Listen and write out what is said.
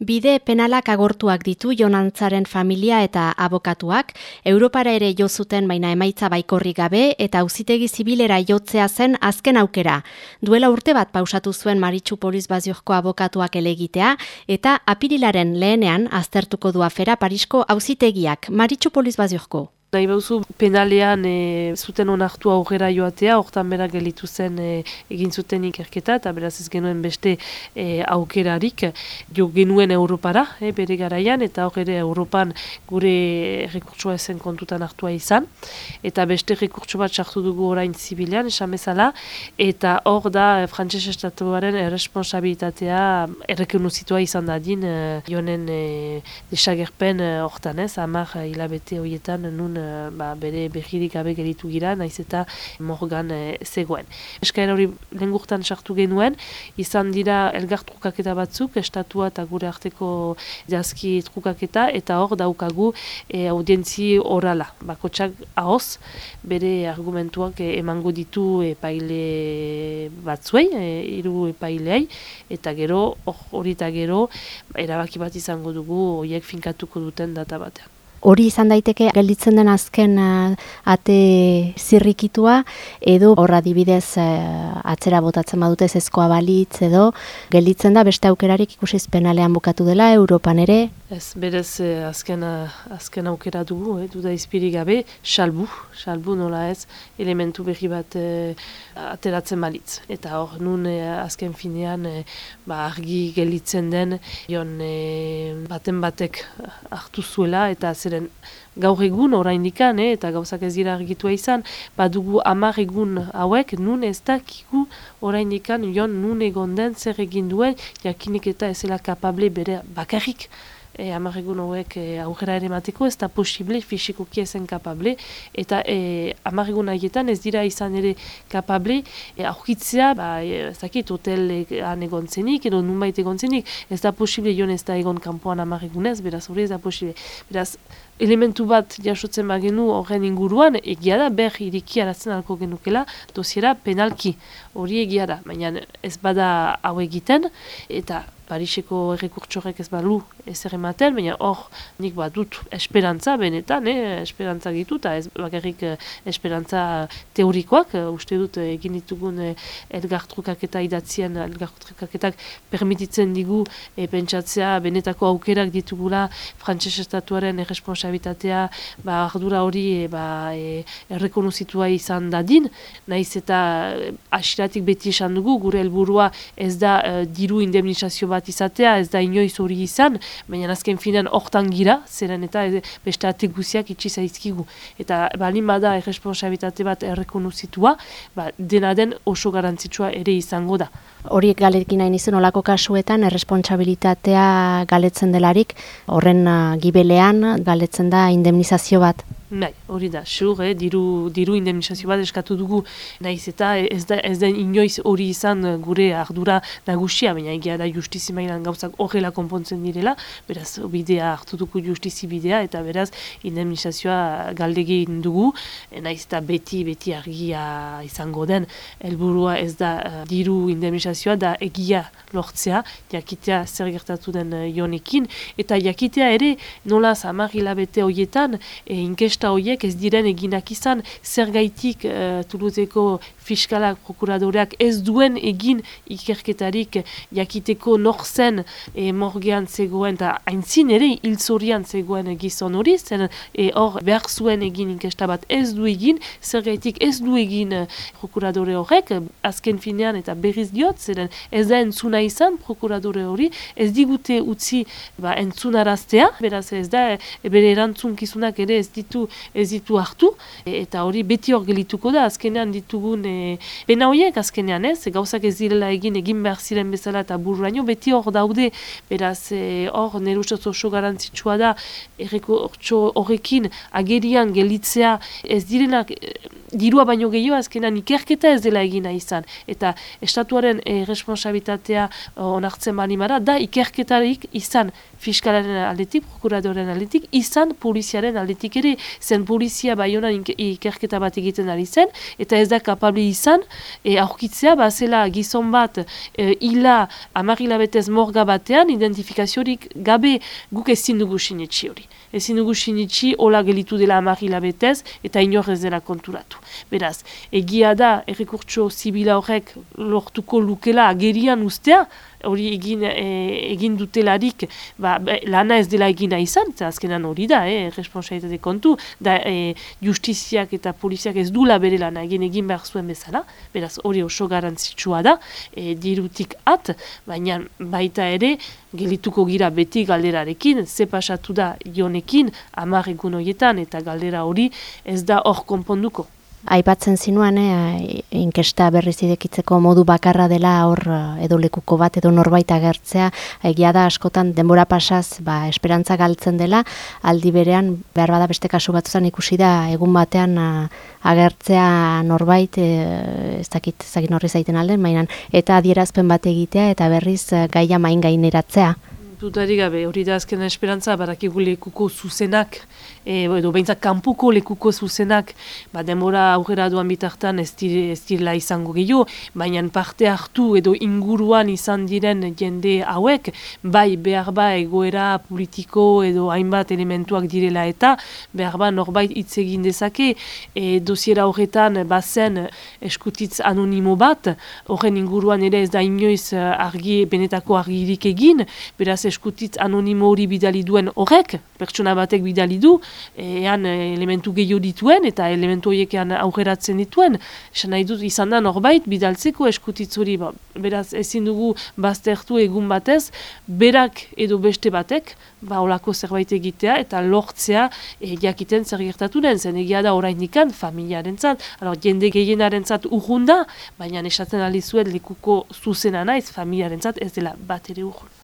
Bide penalak agortuak ditu Jonantzaren familia eta abokatuak, Europara ere jo zuten baina emaitza baikorri gabe eta auzitegi zibilera jotzea zen azken aukera. Duela urte bat pausatu zuen Maritxu Poliz Baziozko abokatuak elegitea eta apirilaren lehenean aztertuko du afera Parisko auzitegiak Maritxu Poliz Baziozko. Nahi behuzu penalean e, zuten onartu aurrera joatea, hortan bera gelitu zen e, egin zuten ikerketa, eta beraz ez genuen beste e, aukerarik. Jo genuen Europara, e, bere garaian, eta hor ere Europan gure rekurtsua ezen kontutan hartua izan, eta beste rekurtso bat sartu dugu orain zibilean, esan bezala, eta hor da e, frantses estatuaren responsabilitatea errekonuzitua izan dadin e, jonen e, desagerpen hortan ez, amar hilabete horietan nun Eh, ba, bere behirik gabe geritu gira, naiz eta morgan e, zegoen. Eskaera hori lengurtan sartu genuen, izan dira elgar trukaketa batzuk, estatua eta gure arteko jazki trukaketa, eta hor daukagu e, audientzi orala. Bakotsak ahoz, bere argumentuak emango ditu epaile batzuei, e, iru epaileai, eta gero, hori eta gero, erabaki bat izango dugu, horiek finkatuko duten data batean. Hori izan daiteke gelditzen den azken uh, ate zirrikitua edo horra dibidez uh, eh, atzera botatzen badute ezkoa balitz edo gelditzen da beste aukerarik ikusiz penalean bukatu dela Europan ere Ez, berez eh, azken, eh, azken aukera dugu, eh, duda izpiri gabe, salbu, salbu nola ez, elementu berri bat eh, ateratzen balitz. Eta hor, nun eh, azken finean eh, ba, argi gelitzen den, jon eh, baten batek hartu zuela, eta zeren gaur egun orain dikan, eh, eta gauzak ez dira argitua izan, badugu amar egun hauek, nun ez dakigu orain dikan, jon nun egon den, zer egin duen, jakinik eta ezela kapable bere bakarrik, e, amarregun hauek e, aurrera ere mateko, ez da posible fisikoki ezen kapable, eta e, amarregun haietan ez dira izan ere kapable, e, aurkitzea, ba, e, ez dakit, hotelean egon zenik, edo nunbait egon zenik, ez da posible joan ez da egon kanpoan amarregunez, beraz hori ez da posible. Beraz, elementu bat jasotzen bagenu horren inguruan, egia da, ber iriki aratzen alko genukela, dosiera penalki, hori egia da, baina ez bada hau egiten, eta Pariseko errekurtsorek ez balu ez ematen, baina hor nik bat dut esperantza benetan, eh? esperantza gitu, eta ez bakarrik eh, esperantza teorikoak, uh, uste dut egin ditugun uh, elgar trukaketa idatzien, elgar trukaketak permititzen digu e, pentsatzea benetako aukerak ditugula frantses estatuaren erresponsabilitatea ba, ardura hori e, ba, e, errekonozitua izan dadin, naiz eta asiratik beti esan dugu, gure helburua ez da diru indemnizazio bat bat izatea, ez da inoiz hori izan, baina azken finan hortan gira, zeren eta beste ate guziak itxi zaizkigu. Eta balin bada erresponsabitate bat errekonuzitua, ba, dena den oso garantzitsua ere izango da. Horiek galekin nahi nizun olako kasuetan erresponsabilitatea galetzen delarik, horren uh, gibelean galetzen da indemnizazio bat. Bai, hori da, xur, eh, diru, diru indemnizazio bat eskatu dugu, nahiz eta ez da, ez da inoiz hori izan gure ardura nagusia, baina egia da justizi mailan gauzak horrela konpontzen direla, beraz, bidea hartu dugu justizi bidea, eta beraz, indemnizazioa galdegi dugu, nahiz eta beti, beti argia izango den, helburua ez da uh, diru indemnizazioa, da egia lortzea, jakitea zer gertatu den jonekin, eta jakitea ere, nola zamar hilabete horietan, e, inkesta horiek ez diren eginak izan, zer gaitik uh, Tuluzeko fiskalak, prokuradoreak ez duen egin ikerketarik jakiteko nor zen e, morgean zegoen, eta haintzin ere hilzorian zegoen gizon hori, zen e, hor behar zuen egin inkesta bat ez du egin, zer gaitik ez du egin prokuradore horrek, azken finean eta berriz diot, zeren ez da entzuna izan prokuradore hori, ez digute utzi ba, entzunaraztea, beraz ez da, bere erantzun kizunak ere ez ditu ez ditu hartu, eta hori beti hor gelituko da, azkenean ditugun e, bena horiek azkenean ez, gauzak ez direla egin egin behar ziren bezala eta burraino, beti hor daude, beraz e, hor e, nire oso garantzitsua da, erreko horrekin agerian gelitzea ez direnak, e, dirua baino gehiago azkenan ikerketa ez dela egina izan. Eta estatuaren e, responsabilitatea onartzen manimara, da ikerketarik izan fiskalaren aldetik, prokuradoren aldetik, izan poliziaren aldetik ere, zen polizia bai honan ikerketa bat egiten ari zen, eta ez da kapabli izan, e, aurkitzea, bazela gizon bat, e, ila, amarila betez morga batean, identifikaziorik gabe guk ezin dugu sinetxi hori. Ezin dugu sinetxi, hola gelitu dela amarila betez, eta inor ez dela konturatu. Beraz, egia da, errekurtso zibila horrek lortuko lukela agerian ustea, hori egin, e, egin dutelarik ba, lana ez dela egina izan, eta azkenan hori da, eh, responsabilitate kontu, da e, justiziak eta poliziak ez dula bere lana egin egin behar zuen bezala, beraz hori oso garantzitsua da, e, dirutik at, baina baita ere, gelituko gira beti galderarekin, ze pasatu da jonekin, amar egun horietan, eta galdera hori ez da hor konponduko. Aipatzen zinuan, eh, inkesta berriz idekitzeko modu bakarra dela hor eh, edo lekuko bat edo norbait agertzea, egia da askotan denbora pasaz, ba, esperantza galtzen dela, aldi berean, behar bada beste kasu batuzan ikusi da, egun batean eh, agertzea norbait, eh, ez dakit, ez dakit norri zaiten alden, mainan, eta adierazpen bat egitea eta berriz gaia main gaineratzea. Dudari gabe, hori da azken esperantza, barakigu lekuko zuzenak, e, edo behintzak kanpuko lekuko zuzenak, ba, demora aurrera duan bitartan ez, dire, ez direla izango gehiago, baina parte hartu edo inguruan izan diren jende hauek, bai behar ba egoera politiko edo hainbat elementuak direla eta, behar ba norbait hitz egin dezake, e, dosiera horretan bazen eskutitz anonimo bat, horren inguruan ere ez da inoiz argi, benetako argirik egin, beraz eskutitz anonimo hori bidali duen horrek, pertsona batek bidali du, ean elementu gehiago dituen eta elementu horiekean aurreratzen dituen, esan nahi dut izan da norbait bidaltzeko eskutitz hori, ba, beraz ezin dugu baztertu egun batez, berak edo beste batek, ba, olako zerbait egitea eta lortzea e, jakiten zer gertatu den, zen egia da orain nikan familiaren zat, jende gehienaren zat urrunda, baina esaten alizuet lekuko zuzena naiz familiaren zat ez dela bat ere urrun.